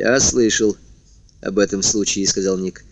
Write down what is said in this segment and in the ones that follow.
«Я слышал об этом случае», — сказал Ник.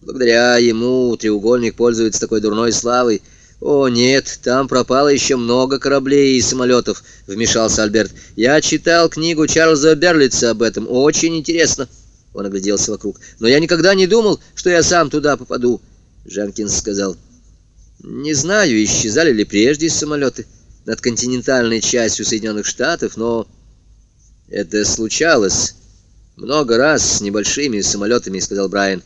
«Благодаря ему треугольник пользуется такой дурной славой». «О, нет, там пропало еще много кораблей и самолетов», — вмешался Альберт. «Я читал книгу Чарльза Берлица об этом. Очень интересно». Он огляделся вокруг. «Но я никогда не думал, что я сам туда попаду», — Дженкинс сказал. «Не знаю, исчезали ли прежде самолеты над континентальной частью Соединенных Штатов, но это случалось много раз с небольшими самолетами», — сказал Брайан.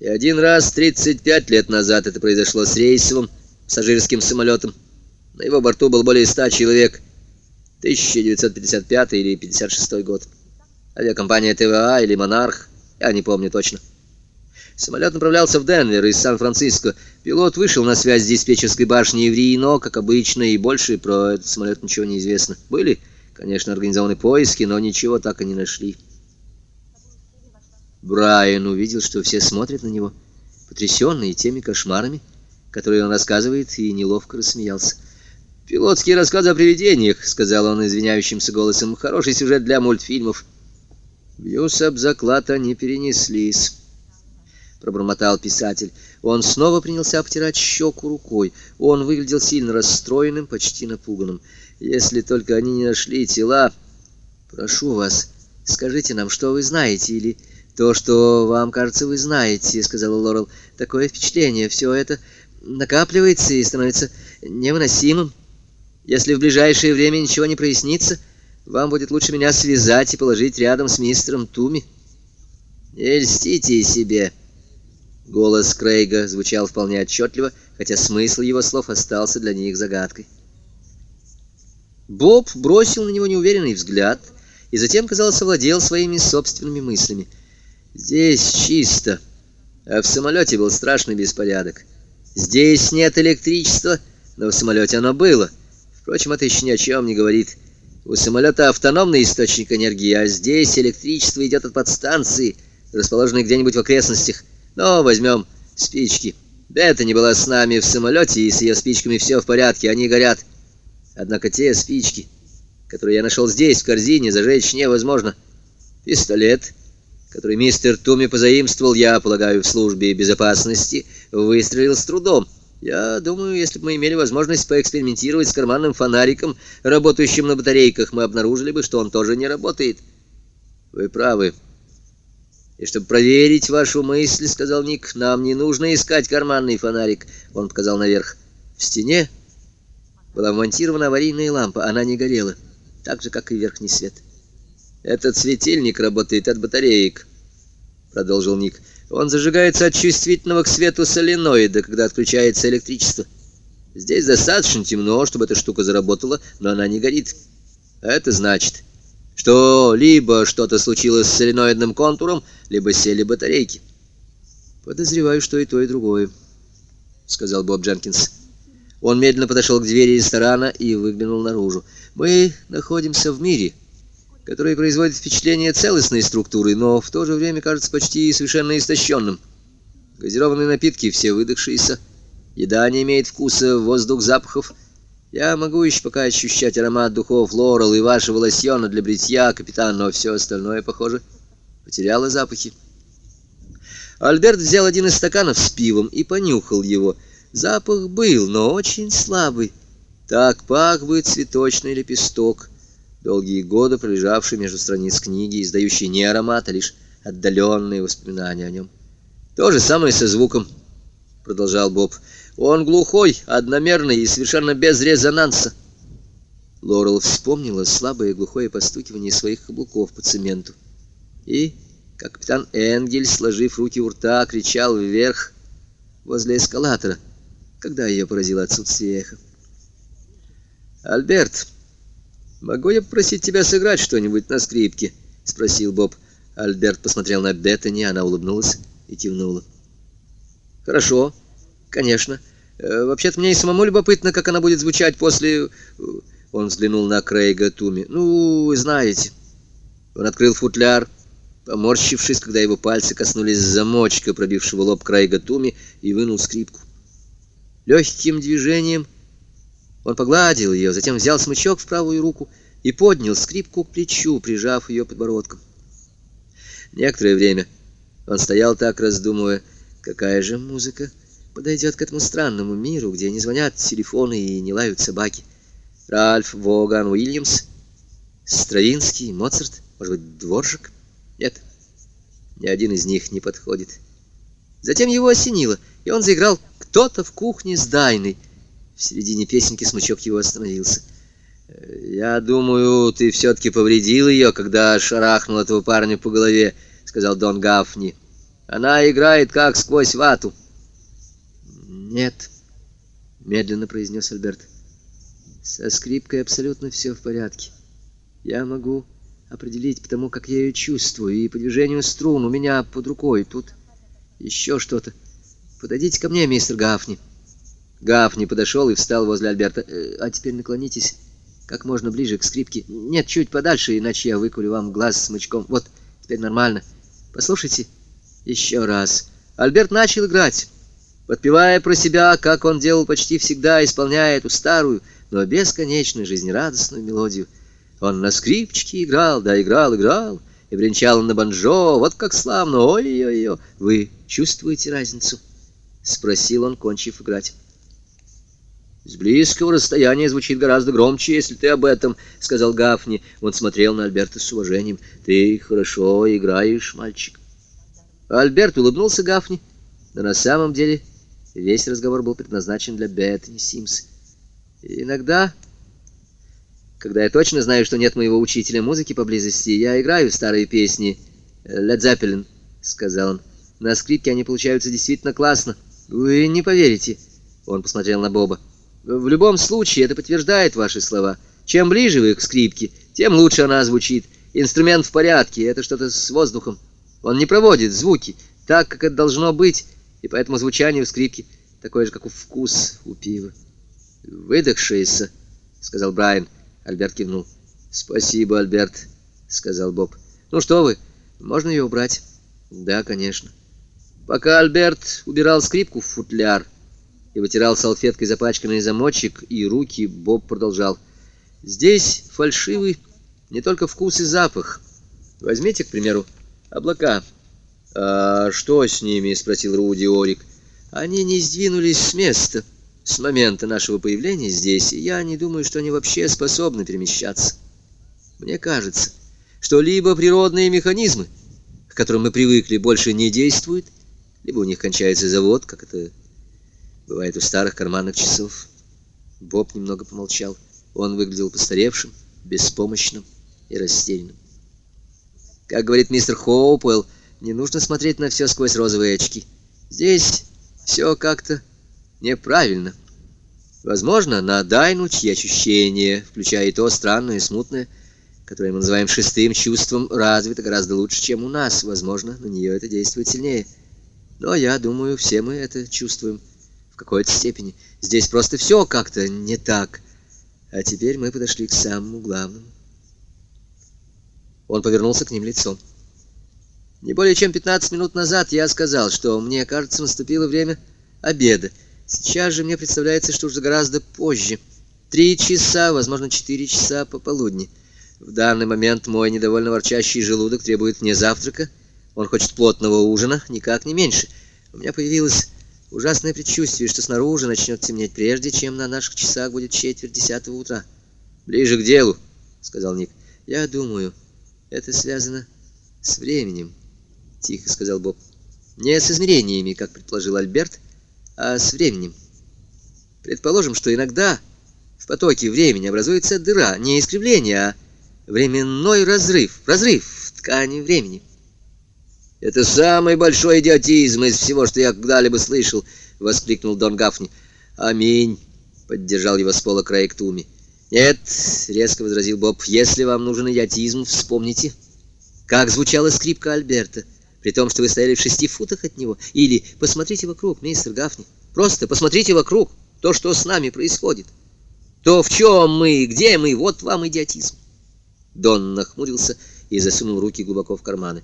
«И один раз 35 лет назад это произошло с рейсовым пассажирским самолетом. На его борту был более ста человек. 1955 или 56 год. Авиакомпания ТВА или Монарх, я не помню точно. Самолет направлялся в Денвер из Сан-Франциско. Пилот вышел на связь с диспетчерской башней в Рино, как обычно, и больше про этот самолет ничего не известно. Были, конечно, организованы поиски, но ничего так и не нашли. Брайан увидел, что все смотрят на него, потрясенные теми кошмарами, которые он рассказывает, и неловко рассмеялся. «Пилотские рассказы о привидениях», — сказал он извиняющимся голосом, — «хороший сюжет для мультфильмов». «Бьюсь об заклад, они перенеслись», — пробормотал писатель. Он снова принялся обтирать щеку рукой. Он выглядел сильно расстроенным, почти напуганным. «Если только они не нашли тела...» «Прошу вас, скажите нам, что вы знаете, или то, что вам кажется, вы знаете», — сказала Лорел. «Такое впечатление, все это...» накапливается и становится невыносимым. Если в ближайшее время ничего не прояснится, вам будет лучше меня связать и положить рядом с мистером Туми. Не льстите себе. Голос Крейга звучал вполне отчетливо, хотя смысл его слов остался для них загадкой. Боб бросил на него неуверенный взгляд и затем, казалось, овладел своими собственными мыслями. Здесь чисто, а в самолете был страшный беспорядок. Здесь нет электричества, но в самолете оно было. Впрочем, это еще ни о чем не говорит. У самолета автономный источник энергии, а здесь электричество идет от подстанции, расположенной где-нибудь в окрестностях. Но возьмем спички. Бета не была с нами в самолете, и с ее спичками все в порядке, они горят. Однако те спички, которые я нашел здесь, в корзине, зажечь невозможно. Пистолет который мистер Туми позаимствовал, я полагаю, в службе безопасности, выстрелил с трудом. Я думаю, если бы мы имели возможность поэкспериментировать с карманным фонариком, работающим на батарейках, мы обнаружили бы, что он тоже не работает. Вы правы. И чтобы проверить вашу мысль, сказал Ник, нам не нужно искать карманный фонарик. Он показал наверх. В стене была вмонтирована аварийная лампа, она не горела, так же, как и верхний свет. «Этот светильник работает от батареек», — продолжил Ник. «Он зажигается от чувствительного к свету соленоида, когда отключается электричество. Здесь достаточно темно, чтобы эта штука заработала, но она не горит. Это значит, что либо что-то случилось с соленоидным контуром, либо сели батарейки». «Подозреваю, что и то, и другое», — сказал Боб Дженкинс. Он медленно подошел к двери ресторана и выглянул наружу. «Мы находимся в мире» который производит впечатление целостной структуры, но в то же время кажется почти совершенно истощенным. Газированные напитки все выдохшиеся, еда не имеет вкуса, воздух запахов. Я могу еще пока ощущать аромат духов Лорел и вашего лосьона для бритья, капитан, но все остальное, похоже, потеряло запахи. Альберт взял один из стаканов с пивом и понюхал его. Запах был, но очень слабый. Так пах бы цветочный лепесток долгие годы пролежавший между страниц книги, издающий не аромат, а лишь отдаленные воспоминания о нем. То же самое со звуком, продолжал Боб. Он глухой, одномерный и совершенно без резонанса. Лорел вспомнила слабое глухое постукивание своих каблуков по цементу. И, как капитан Энгель, сложив руки у рта, кричал вверх возле эскалатора, когда ее поразило отсутствие эха. «Альберт!» «Могу я попросить тебя сыграть что-нибудь на скрипке?» — спросил Боб. Альберт посмотрел на Беттани, она улыбнулась и кивнула. «Хорошо, конечно. Э, вообще-то мне и самому любопытно, как она будет звучать после...» Он взглянул на Крейга Туми. «Ну, знаете». Он открыл футляр, поморщившись, когда его пальцы коснулись замочка, пробившего лоб Крейга Туми, и вынул скрипку. Легким движением он погладил ее, затем взял смычок в правую руку и поднял скрипку к плечу, прижав ее подбородком. Некоторое время он стоял так, раздумывая, какая же музыка подойдет к этому странному миру, где не звонят телефоны и не лают собаки. Ральф Воган Уильямс, Стравинский, Моцарт, может быть, Дворжик? Нет, ни один из них не подходит. Затем его осенило, и он заиграл «Кто-то в кухне с Дайной». В середине песенки смычок его остановился. «Я думаю, ты все-таки повредил ее, когда шарахнул этого парня по голове», — сказал Дон Гафни. «Она играет как сквозь вату». «Нет», — медленно произнес Альберт. «Со скрипкой абсолютно все в порядке. Я могу определить потому, как я ее чувствую, и по движению струн у меня под рукой. Тут еще что-то. Подойдите ко мне, мистер Гафни». Гафни подошел и встал возле Альберта. «Э, «А теперь наклонитесь» как можно ближе к скрипке. Нет, чуть подальше, иначе я выкурю вам глаз смычком. Вот, теперь нормально. Послушайте еще раз. Альберт начал играть, подпевая про себя, как он делал почти всегда, исполняя эту старую, но бесконечно жизнерадостную мелодию. Он на скрипчике играл, да играл, играл, и бренчал на банджо, вот как славно, ой-ой-ой. Вы чувствуете разницу? Спросил он, кончив играть. «С близкого расстояния звучит гораздо громче, если ты об этом», — сказал Гафни. Он смотрел на Альберта с уважением. «Ты хорошо играешь, мальчик». Альберт улыбнулся Гафни, но на самом деле весь разговор был предназначен для Беттани Симс. «Иногда, когда я точно знаю, что нет моего учителя музыки поблизости, я играю старые песни. Led Zeppelin», — сказал он. «На скрипке они получаются действительно классно. Вы не поверите». Он посмотрел на Боба. В любом случае, это подтверждает ваши слова. Чем ближе вы к скрипке, тем лучше она звучит. Инструмент в порядке, это что-то с воздухом. Он не проводит звуки так, как это должно быть, и поэтому звучание у скрипки такое же, как у вкус у пива. «Выдохшаяся», — сказал Брайан. Альберт кивнул. «Спасибо, Альберт», — сказал Боб. «Ну что вы, можно ее убрать?» «Да, конечно». Пока Альберт убирал скрипку в футляр, и вытирал салфеткой запачканный замочек и руки, Боб продолжал. «Здесь фальшивый не только вкус и запах. Возьмите, к примеру, облака». «А что с ними?» — спросил Руди Орик. «Они не сдвинулись с места с момента нашего появления здесь, и я не думаю, что они вообще способны перемещаться. Мне кажется, что либо природные механизмы, к которым мы привыкли, больше не действуют, либо у них кончается завод, как это Бывает у старых карманных часов. Боб немного помолчал. Он выглядел постаревшим, беспомощным и растерянным. Как говорит мистер Хоупуэлл, не нужно смотреть на все сквозь розовые очки. Здесь все как-то неправильно. Возможно, на Дайну, чьи ощущения, включая и то странное и смутное, которое мы называем шестым чувством, развито гораздо лучше, чем у нас. Возможно, на нее это действует сильнее. Но я думаю, все мы это чувствуем какой-то степени. Здесь просто все как-то не так. А теперь мы подошли к самому главному. Он повернулся к ним лицом. Не более чем 15 минут назад я сказал, что мне кажется, наступило время обеда. Сейчас же мне представляется, что уже гораздо позже. Три часа, возможно, четыре часа пополудни. В данный момент мой недовольно ворчащий желудок требует мне завтрака. Он хочет плотного ужина, никак не меньше. У меня появилась Ужасное предчувствие, что снаружи начнет темнеть прежде, чем на наших часах будет четверть десятого утра. «Ближе к делу», — сказал Ник. «Я думаю, это связано с временем», — тихо сказал Боб. «Не с измерениями, как предположил Альберт, а с временем. Предположим, что иногда в потоке времени образуется дыра, не искривление, а временной разрыв, разрыв в ткани времени». «Это самый большой идиотизм из всего, что я когда-либо слышал!» — воскликнул Дон Гафни. «Аминь!» — поддержал его с пола Крейг Туми. «Нет!» — резко возразил Боб. «Если вам нужен идиотизм, вспомните, как звучала скрипка Альберта, при том, что вы стояли в шести футах от него. Или посмотрите вокруг, мистер Гафни. Просто посмотрите вокруг, то, что с нами происходит. То, в чем мы, где мы, вот вам идиотизм!» Дон нахмурился и засунул руки глубоко в карманы.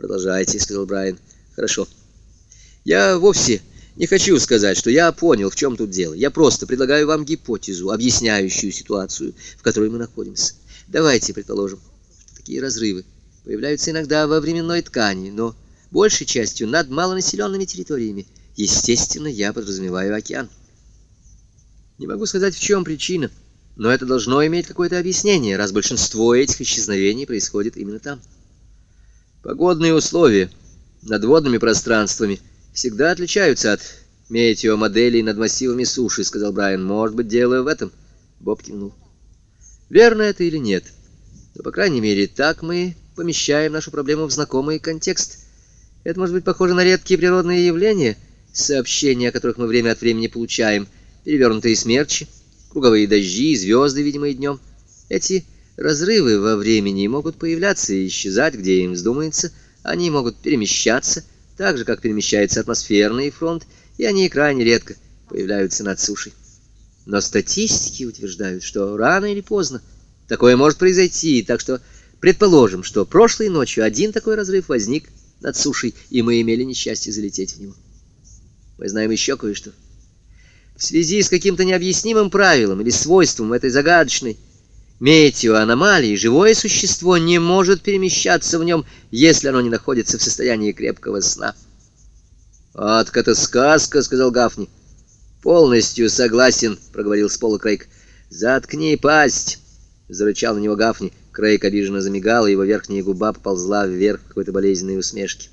«Продолжайте», — сказал Брайан. «Хорошо. Я вовсе не хочу сказать, что я понял, в чем тут дело. Я просто предлагаю вам гипотезу, объясняющую ситуацию, в которой мы находимся. Давайте предположим, что такие разрывы появляются иногда во временной ткани, но большей частью над малонаселенными территориями. Естественно, я подразумеваю океан. Не могу сказать, в чем причина, но это должно иметь какое-то объяснение, раз большинство этих исчезновений происходит именно там. Погодные условия над водными пространствами всегда отличаются от метеомоделей над массивами суши, сказал Брайан. Может быть, дело в этом? Боб кивнул. Верно это или нет? Но, по крайней мере, так мы помещаем нашу проблему в знакомый контекст. Это может быть похоже на редкие природные явления, сообщения о которых мы время от времени получаем, перевернутые смерчи, круговые дожди, звезды, видимые днем. Эти разрывы во времени могут появляться и исчезать, где им вздумается, они могут перемещаться, так же, как перемещается атмосферный фронт, и они крайне редко появляются над сушей. Но статистики утверждают, что рано или поздно такое может произойти, так что предположим, что прошлой ночью один такой разрыв возник над сушей, и мы имели несчастье залететь в него. Мы знаем еще кое-что. В связи с каким-то необъяснимым правилом или свойством этой загадочной метеоаномалии живое существо не может перемещаться в нем, если оно не находится в состоянии крепкого сна. «Адка это сказка», — сказал Гафни. «Полностью согласен», — проговорил с пола Крейг. «Заткни пасть», — зарычал на него Гафни. Крейг обиженно замигал, и его верхняя губа поползла вверх какой-то болезненной усмешки.